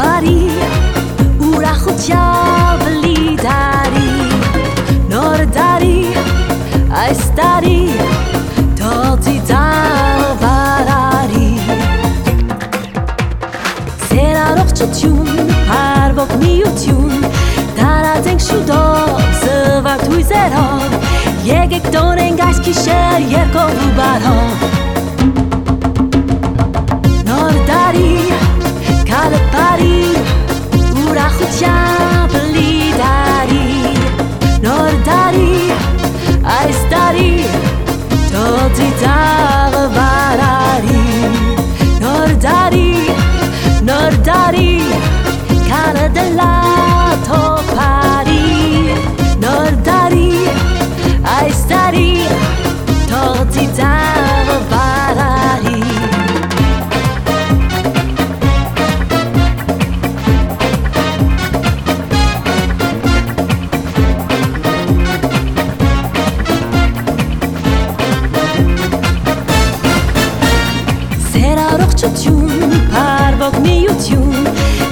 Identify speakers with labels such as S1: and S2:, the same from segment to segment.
S1: բարի ուրախությամբ լի դարի նոր դարի այս տարի թողի դավարարի Սեր առողջություն, հարվող միություն Տարածենք շուտով, զվարդ հույզերով Եկեք տոնենք այս կիշեր երկով ու բարով Թոձի դաղը վարարի Նոր դարի, նոր դարի Սեր առողջություն, հարվող միություն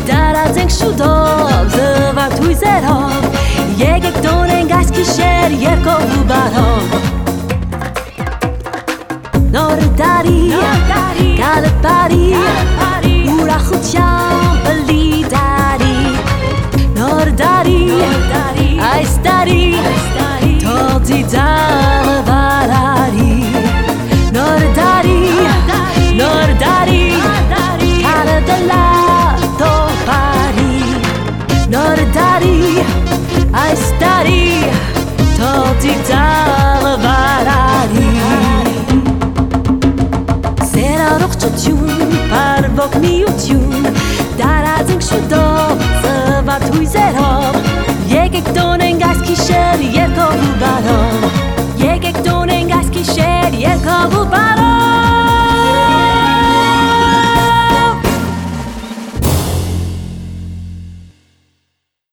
S1: Դարածենք շուտով, զվարդ հույզերով Եկեք տոնենք այս կիշեր երկով ու բարով Նոր դարի, կալը բարի Ուրախությամբ լի դարի Նոր դարի, այս դարի Թողի միություն Դարածենք շուտով, զվարդ հույզերով Եկեք տոնենք այս կիշեր